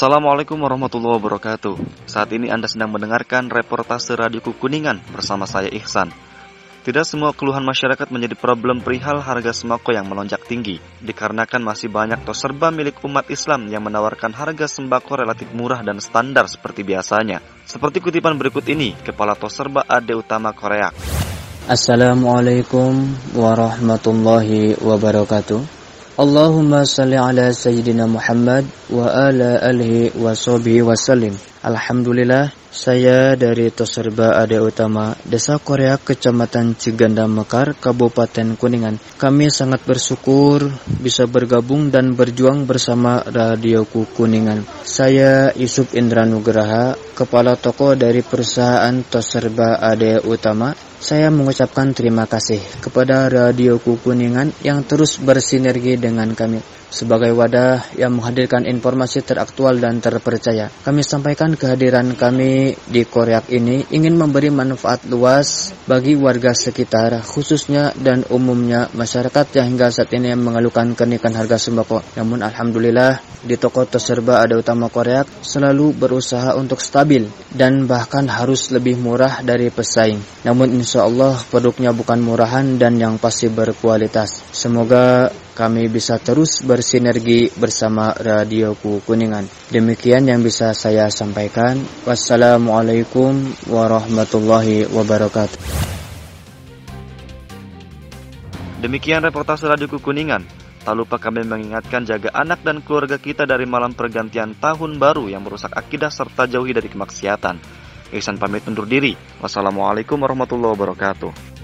Assalamualaikum warahmatullahi wabarakatuh. Saat ini Anda sedang mendengarkan reportase Radio Kuningan bersama saya Ihsan. Tidak semua keluhan masyarakat menjadi problem perihal harga sembako yang melonjak tinggi, dikarenakan masih banyak toserba milik umat Islam yang menawarkan harga sembako relatif murah dan standar seperti biasanya. Seperti kutipan berikut ini, Kepala Toserba Ade Utama Korea. Assalamualaikum warahmatullahi wabarakatuh. اللهم صل على سيدنا محمد وآل آله وصحبه وسلم. Alhamdulillah, saya dari Toserba Ade Utama, Desa Korea, Kecamatan Ciganda Mekar, Kabupaten Kuningan. Kami sangat bersyukur bisa bergabung dan berjuang bersama Radioku Kuningan. Saya Yusuf Indra Nugraha, Kepala Toko dari perusahaan Toserba Ade Utama. Saya mengucapkan terima kasih kepada Radio Kuningan yang terus bersinergi dengan kami sebagai wadah yang menghadirkan informasi teraktual dan terpercaya. Kami sampaikan kehadiran kami di Korea ini ingin memberi manfaat luas bagi warga sekitar, khususnya dan umumnya masyarakat yang hingga saat ini mengeluhkan kenaikan harga sembako. Namun alhamdulillah di toko terserba ada utama Korea selalu berusaha untuk stabil dan bahkan harus lebih murah dari pesaing. Namun insya Allah produknya bukan murahan dan yang pasti berkualitas. Semoga kami bisa terus bersinergi bersama Radioku Kuningan. Demikian yang bisa saya sampaikan. Wassalamualaikum warahmatullahi wabarakatuh. Demikian reportase Radio Kuningan. Tak lupa kami mengingatkan jaga anak dan keluarga kita dari malam pergantian tahun baru yang merusak akidah serta jauhi dari kemaksiatan. Ihsan pamit undur diri. Wassalamualaikum warahmatullahi wabarakatuh.